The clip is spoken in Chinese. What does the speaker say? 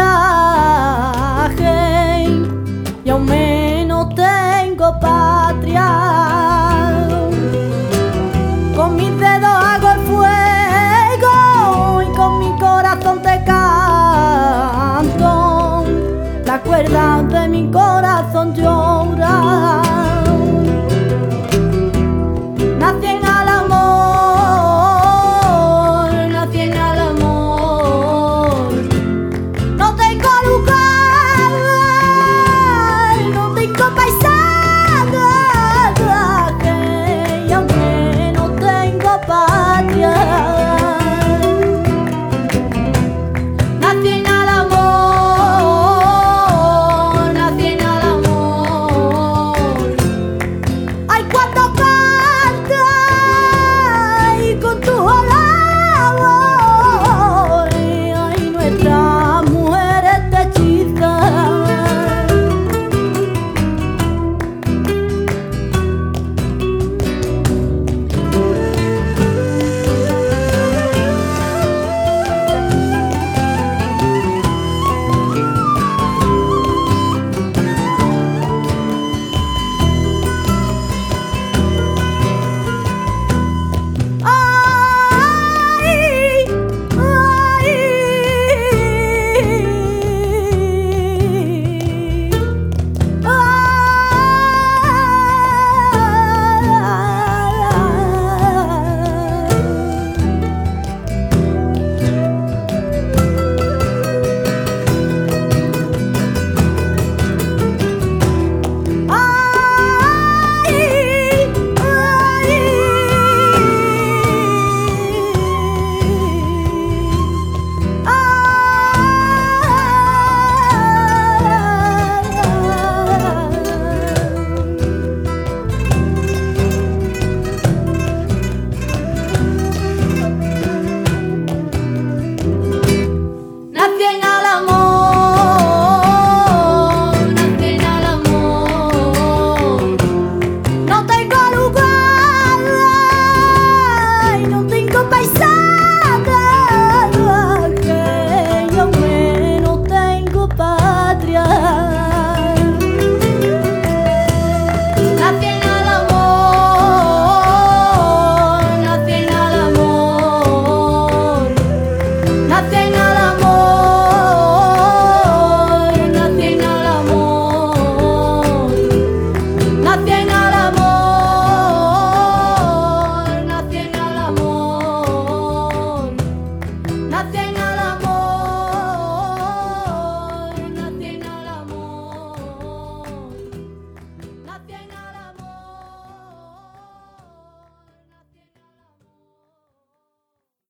啊